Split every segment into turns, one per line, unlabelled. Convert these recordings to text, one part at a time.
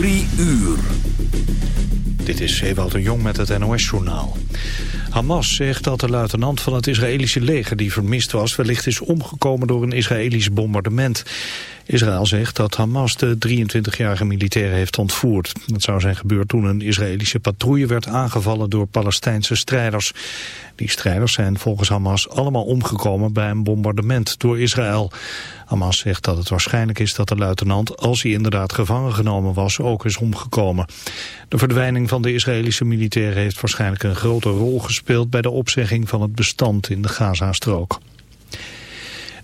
Drie uur.
Dit is Ewout de Jong met het NOS-journaal. Hamas zegt dat de luitenant van het Israëlische leger die vermist was... wellicht is omgekomen door een Israëlisch bombardement. Israël zegt dat Hamas de 23-jarige militair heeft ontvoerd. Dat zou zijn gebeurd toen een Israëlische patrouille werd aangevallen door Palestijnse strijders. Die strijders zijn volgens Hamas allemaal omgekomen bij een bombardement door Israël. Hamas zegt dat het waarschijnlijk is dat de luitenant, als hij inderdaad gevangen genomen was, ook is omgekomen. De verdwijning van de Israëlische militair heeft waarschijnlijk een grote rol gespeeld bij de opzegging van het bestand in de Gazastrook.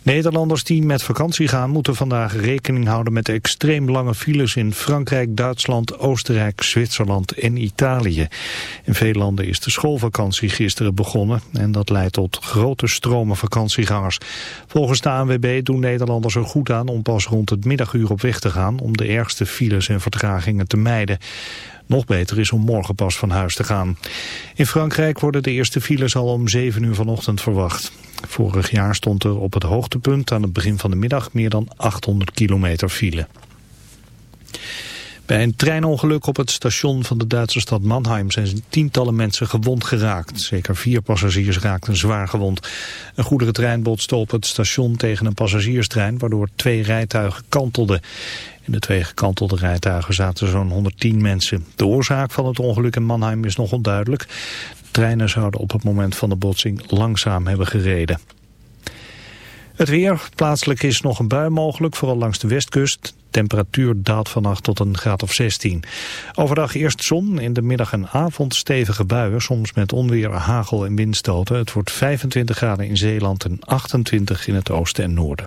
Nederlanders die met vakantie gaan moeten vandaag rekening houden met extreem lange files in Frankrijk, Duitsland, Oostenrijk, Zwitserland en Italië. In veel landen is de schoolvakantie gisteren begonnen en dat leidt tot grote stromen vakantiegangers. Volgens de ANWB doen Nederlanders er goed aan om pas rond het middaguur op weg te gaan om de ergste files en vertragingen te mijden. Nog beter is om morgen pas van huis te gaan. In Frankrijk worden de eerste files al om 7 uur vanochtend verwacht. Vorig jaar stond er op het hoogtepunt aan het begin van de middag meer dan 800 kilometer file. Bij een treinongeluk op het station van de Duitse stad Mannheim zijn tientallen mensen gewond geraakt. Zeker vier passagiers raakten zwaar gewond. Een goederentrein botste op het station tegen een passagierstrein, waardoor twee rijtuigen kantelden. In de twee gekantelde rijtuigen zaten zo'n 110 mensen. De oorzaak van het ongeluk in Mannheim is nog onduidelijk. De treinen zouden op het moment van de botsing langzaam hebben gereden. Het weer. Plaatselijk is nog een bui mogelijk, vooral langs de westkust. Temperatuur daalt vannacht tot een graad of 16. Overdag eerst zon, in de middag en avond stevige buien, soms met onweer, hagel en windstoten. Het wordt 25 graden in Zeeland en 28 in het oosten en noorden.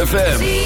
ZFM.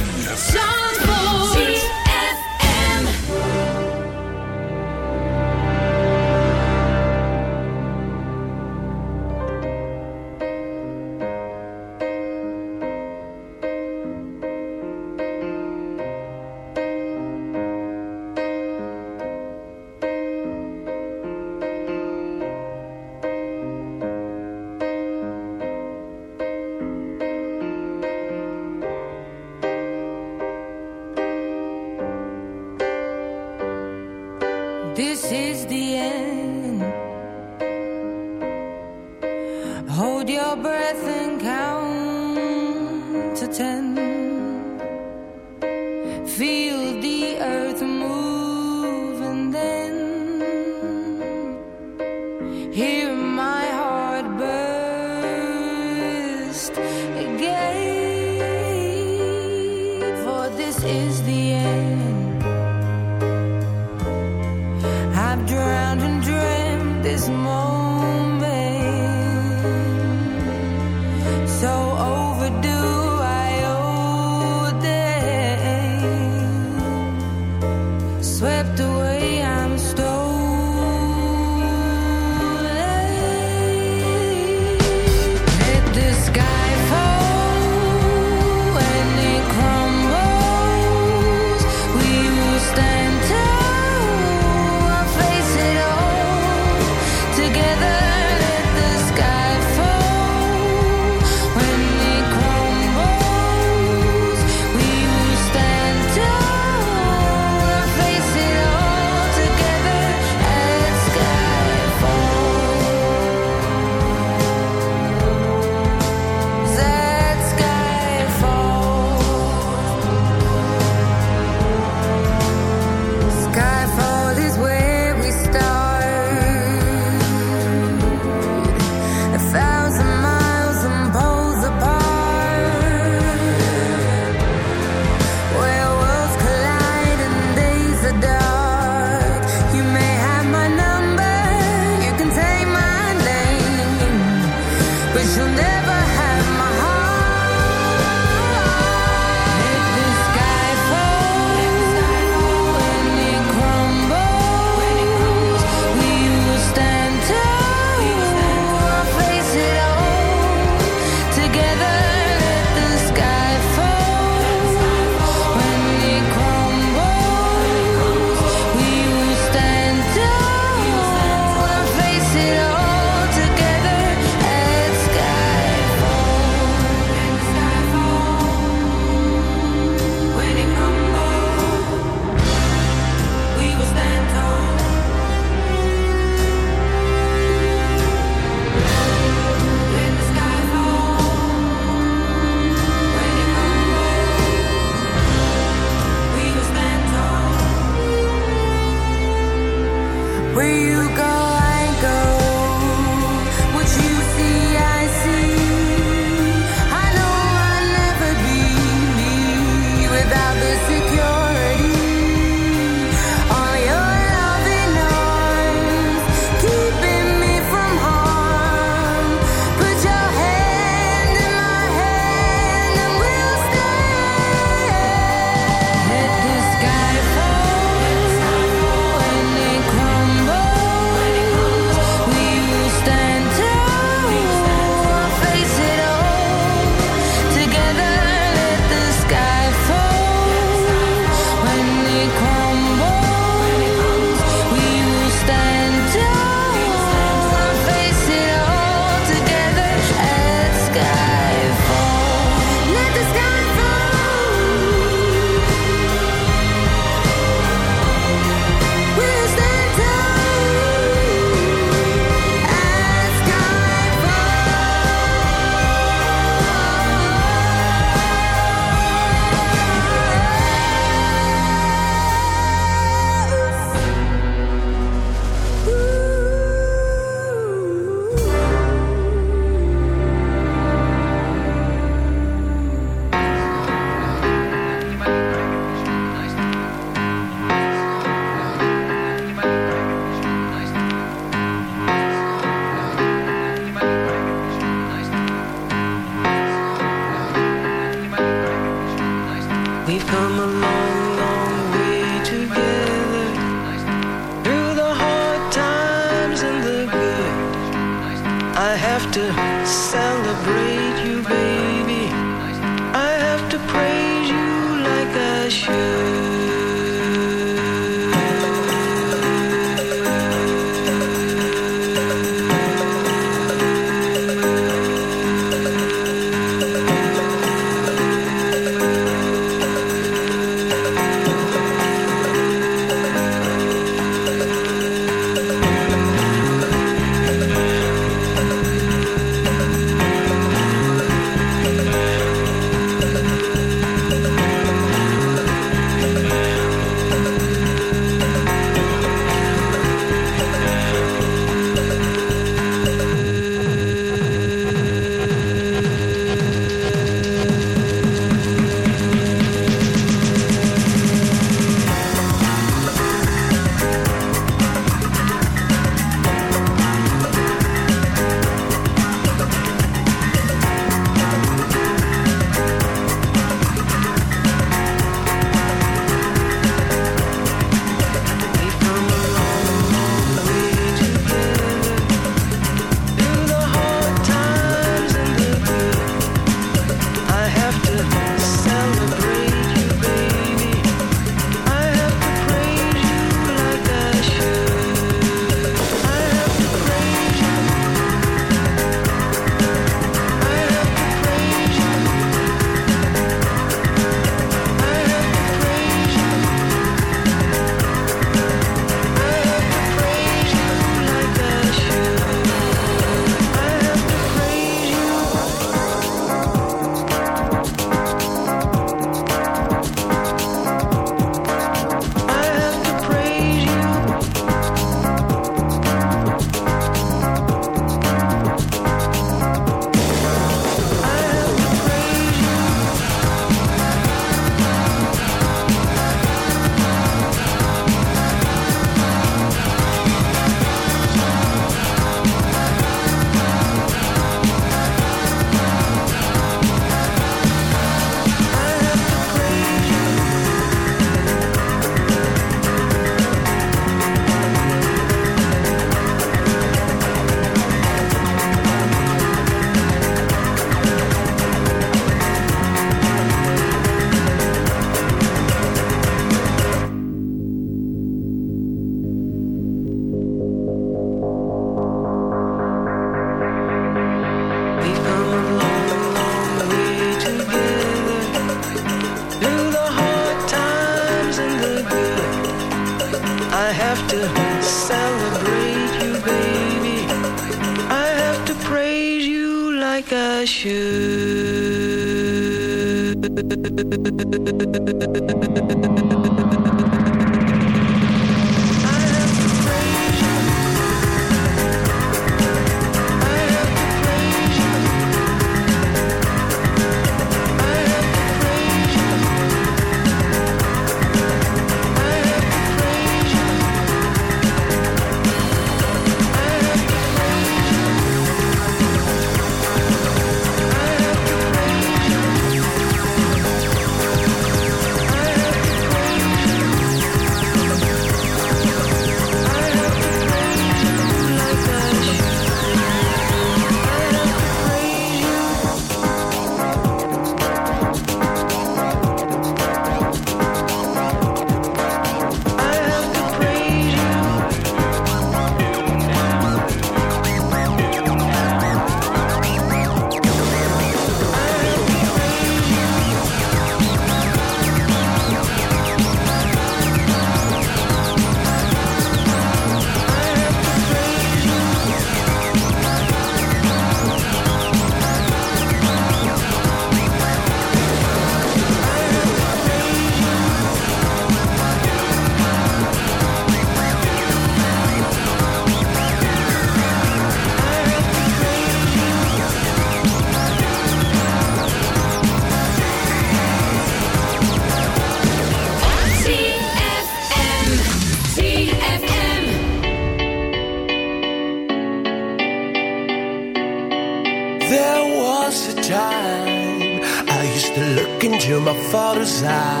usar.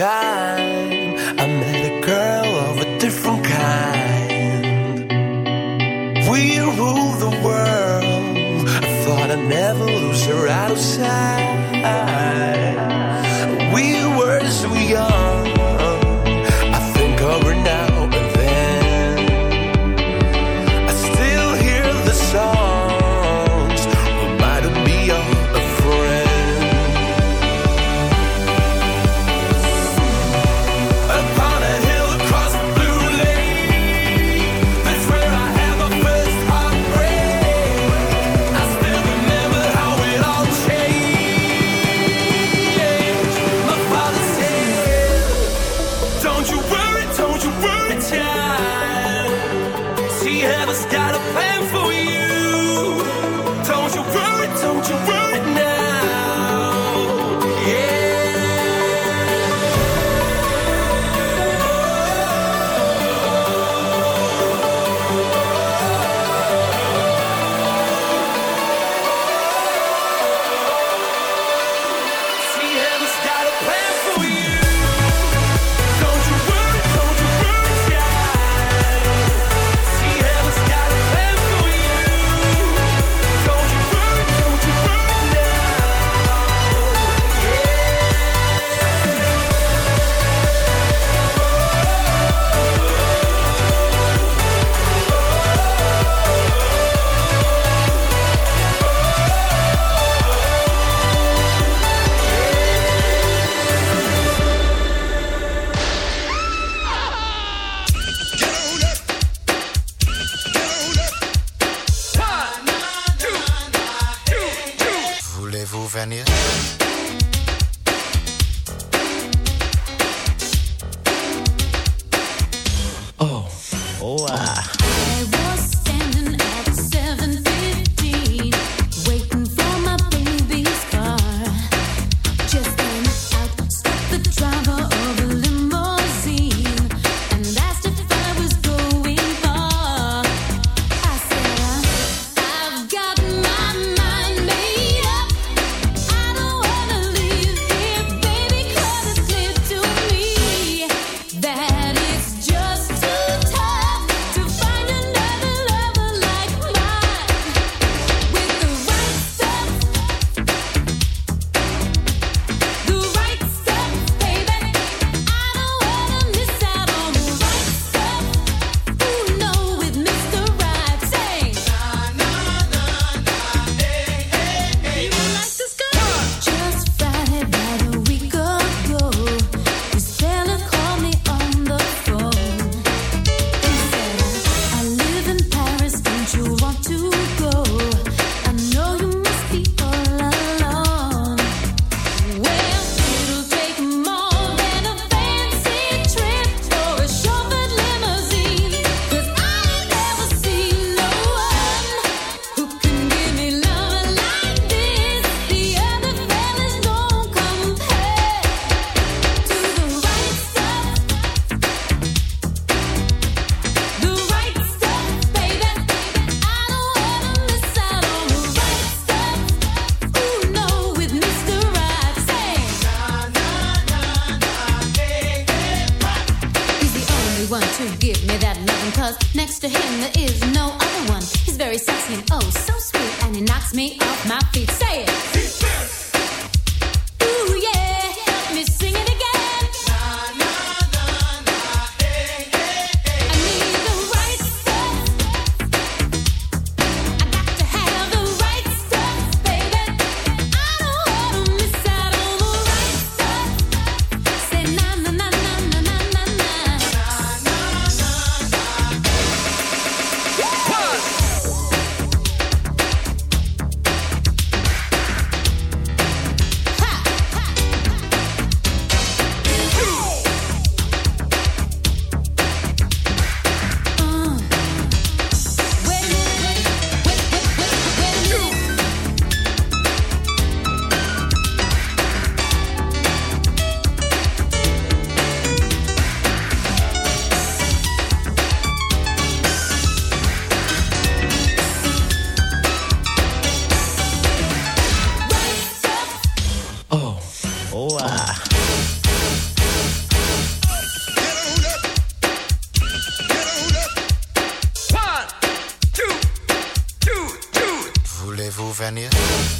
Was Slovenia.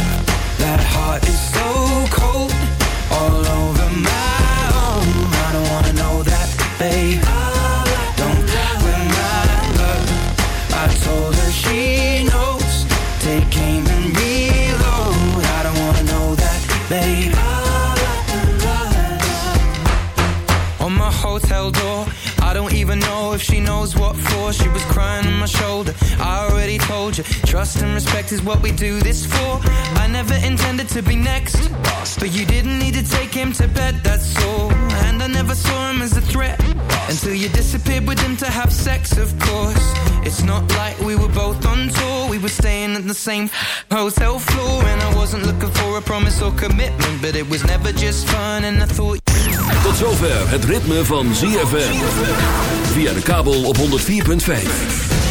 Trust and respect is what we do this for. I never intended to be next, but you didn't need to take him to bed, that's all. And I never saw him as a threat until you disappeared with him to have sex, of course. It's not like we were both on tour, we were staying at the same hotel floor. And I wasn't looking for a promise or commitment, but it was never just fun. And I thought.
Tot zover het ritme van ZFM. Via de kabel op 104.5.